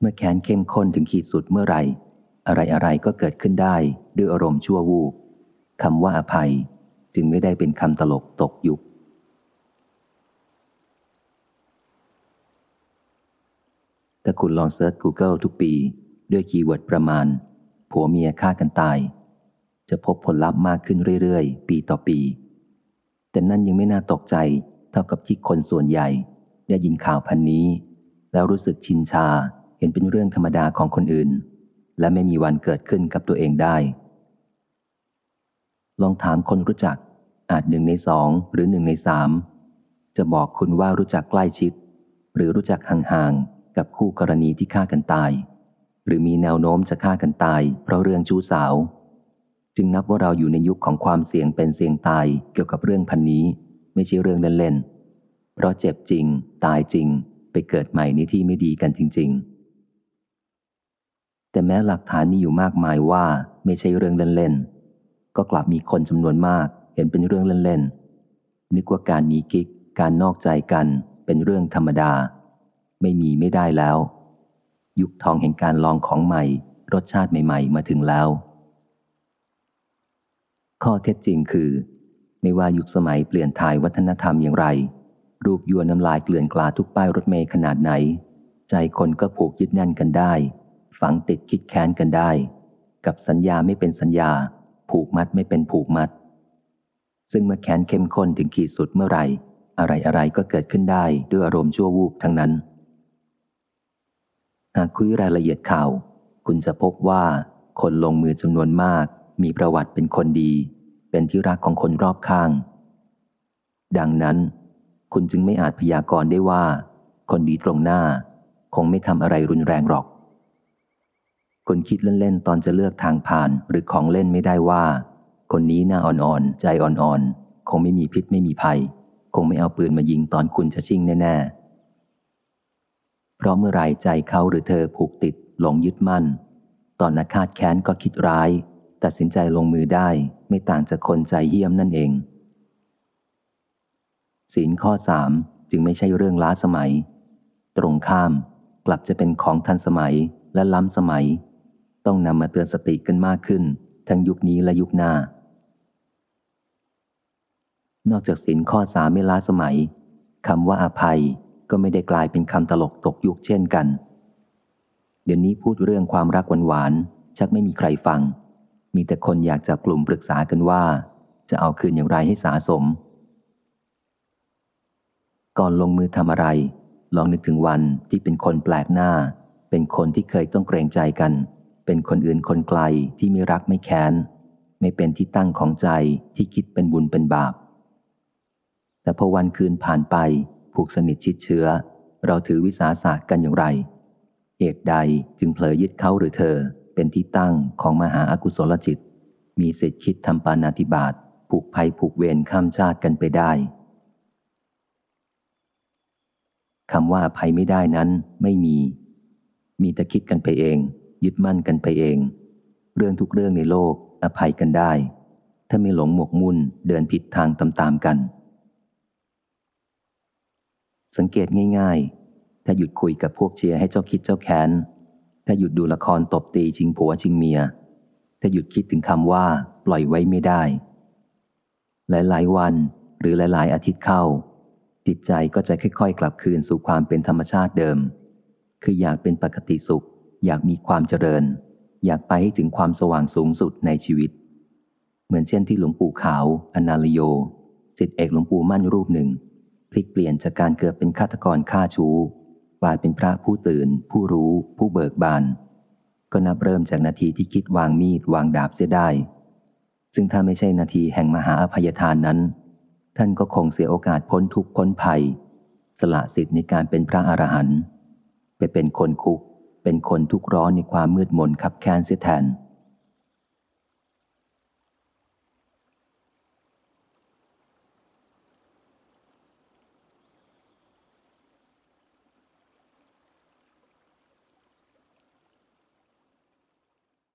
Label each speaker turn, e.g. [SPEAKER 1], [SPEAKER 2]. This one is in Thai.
[SPEAKER 1] เมื่อแค้นเข้มข้นถึงขีดสุดเมื่อไหร่ อะไรอะไรก็เกิดขึ้นได้ด้วยอารมณ์ชั่ววูบคำว่าอภัยจึงไม่ได้เป็นคำตลกตกยุค ถ้าคุณลอง search Google ทุกปี ด้วย keyword ประมาณ ผัวเมียฆ่ากันตาย จะพบผลลัพธ์มากขึ้นเรื่อยๆ ปีต่อปี แต่นั่นยังไม่น่าตกใจเท่ากับที่คนส่วนใหญ่ ได้ยินข่าวพันนี้ แล้วรู้สึกชินชา เห็นเป็นเรื่องธรรมดาของคนอื่น และไม่มีวันเกิดขึ้นกับตัวเองได้ ลองถามคนรู้จัก อาจหนึ่งในสองหรือหนึ่งในสามจะบอกคุณว่ารู้จักใกล้ชิด หรือรู้จักห่างๆกับคู่กรณีที่ฆ่ากันตาย หรือมีแนวโน้มจะฆ่ากันตาย เพราะเรื่องชู้สาว จึงนับว่าเราอยู่ในยุคของความเสี่ยงเป็นเสี่ยงตายเกี่ยวกับเรื่องพันนี้ ไม่ใช่เรื่องเล่นๆเพราะเจ็บจริง ตายจริง ไปเกิดใหม่ในที่ไม่ดีกันจริง ๆ แต่แม้หลักฐานมีอยู่มากมายว่าไม่ใช่เรื่องเล่นๆ ก็กลับมีคนจำนวนมากเห็นเป็นเรื่องเล่นๆ นึกว่าการมีกิ๊ก การนอกใจกันเป็นเรื่องธรรมดา ไม่มีไม่ได้แล้ว ยุคทองแห่งการลองของใหม่ รสชาติใหม่ๆ มาถึงแล้ว ข้อเท็จจริงคือ ไม่ว่ายุคสมัยเปลี่ยนถ่ายวัฒนธรรมอย่างไร รูปยัวน้ำลายเกลื่อนกลาทุกป้ายรถเมย์ขนาดไหน ใจคนก็ผูกยึดแน่นกันได้ ฝังติดคิดแค้นกันได้ กับสัญญาไม่เป็นสัญญา ผูกมัดไม่เป็นผูกมัด ซึ่งเมื่อแค้นเข้มข้นถึงขีดสุดเมื่อไหร่ อะไรอะไรก็เกิดขึ้นได้ด้วยอารมณ์ชั่ววูบทั้งนั้น หากคุยรายละเอียดข่าว คุณจะพบว่าคนลงมือจำนวนมาก มีประวัติเป็นคนดี เป็นที่รักของคนรอบข้าง ดังนั้น คุณจึงไม่อาจพยากรณ์ได้ว่า คนดีตรงหน้า คงไม่ทำอะไรรุนแรงหรอก คนคิดเล่นๆ ตอนจะเลือกทางผ่านหรือของเล่นไม่ได้ว่า คนนี้หน้าอ่อนๆ ใจอ่อนๆ คงไม่มีพิษไม่มีภัย คงไม่เอาปืนมายิงตอนคุณจะชิ่งแน่ๆ เพราะเมื่อไรใจเขาหรือเธอผูกติดหลงยึดมั่น ตอนนาคาดแค้นก็คิดร้าย ตัดสินใจลงมือได้ไม่ต่างจากคนใจเยี่ยมนั่นเอง ศีลข้อสามจึงไม่ใช่เรื่องล้าสมัย ตรงข้ามกลับจะเป็นของทันสมัยและล้ำสมัย ต้องนำมาเตือนสติกันมากขึ้น ทั้งยุคนี้และยุคหน้า นอกจากศีลข้อสามไม่ล้าสมัยคำว่าอภัยก็ไม่ได้กลายเป็นคำตลกตกยุคเช่นกัน เดี๋ยวนี้พูดเรื่องความรักหวานๆชักไม่มีใครฟัง มีแต่คนอยากจะกลุ่มปรึกษากันว่า จะเอาคืนอย่างไรให้สาสม ก่อนลงมือทำอะไร ลองนึกถึงวันที่เป็นคนแปลกหน้า เป็นคนที่เคยต้องเกรงใจกัน เป็นคนอื่นคนไกลที่ไม่รักไม่แค้น ไม่เป็นที่ตั้งของใจที่คิดเป็นบุญเป็นบาป แต่พอวันคืนผ่านไป ผูกสนิทชิดเชื้อ เราถือวิสาสะกันอย่างไร เหตุใดจึงเผลอยึดเขาหรือเธอเป็นที่ตั้งของมหาอากุศลจิต มีสิทธิคิดทำปานาธิบาตผูกภัยผูกเวรข้ามชาติกันไปได้คำว่าภัยไม่ได้นั้นไม่มี มีแต่คิดกันไปเอง ยึดมั่นกันไปเอง เรื่องทุกเรื่องในโลกอภัยกันได้ ถ้าไม่หลงหมกมุ่นเดินผิดทางตามๆกัน สังเกตง่ายๆ ถ้าหยุดคุยกับพวกเชียร์ให้เจ้าคิดเจ้าแค้น ถ้าหยุดดูละครตบตีชิงผัวชิงเมีย ถ้าหยุดคิดถึงคำว่า ปล่อยไว้ไม่ได้ หลายๆวันหรือหลาย ๆ อาทิตย์เข้า จิตใจก็จะค่อย ๆ กลับคืนสู่ความเป็นธรรมชาติเดิม คืออยากเป็นปกติสุข อยากมีความเจริญ อยากไปให้ถึงความสว่างสูงสุดในชีวิต เหมือนเช่นที่หลวงปู่ขาวอนาลโยสิทธิเอกหลวงปู่มั่นรูปหนึ่ง พลิกเปลี่ยนจากการเกิดเป็นฆาตกรฆ่าชู้กลายเป็นพระผู้ตื่น ผู้รู้ ผู้เบิกบาน ก็นับเริ่มจากนาทีที่คิดวางมีดวางดาบเสียได้ ซึ่งถ้าไม่ใช่นาทีแห่งมหาอภัยทานนั้น ท่านก็คงเสียโอกาสพ้นทุกข์พ้นภัย สละสิทธิ์ในการเป็นพระอรหันต์ไปเป็นคนคุก เป็นคนทุกข์ร้อนในความมืดมนคับแค้นเสียแทน